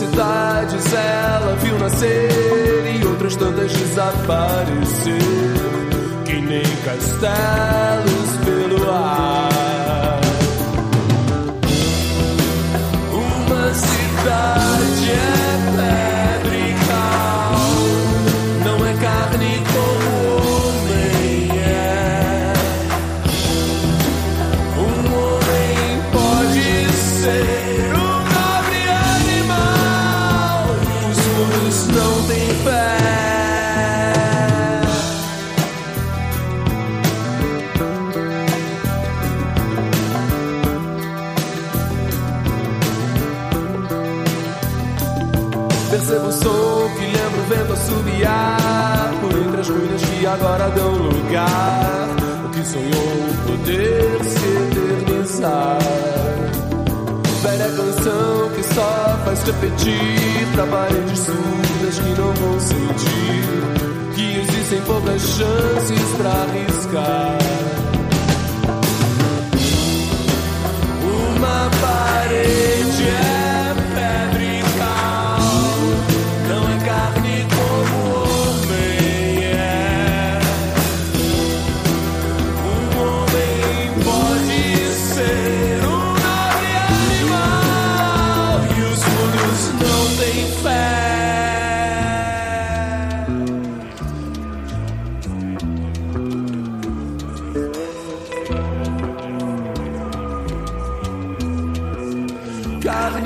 cidades ela viu nascer e outras tantas desaparecer, que nem castelos pelo ar. Não tem fé. Percebo o som que lembra o vento assobiar por entre as ruínas que agora dão lugar. O que sonhou poder se eternizar. Velha canção que só faz repetir trabalhos surdas que não vão sentir. Que existem poucas chances pra arriscar.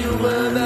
you were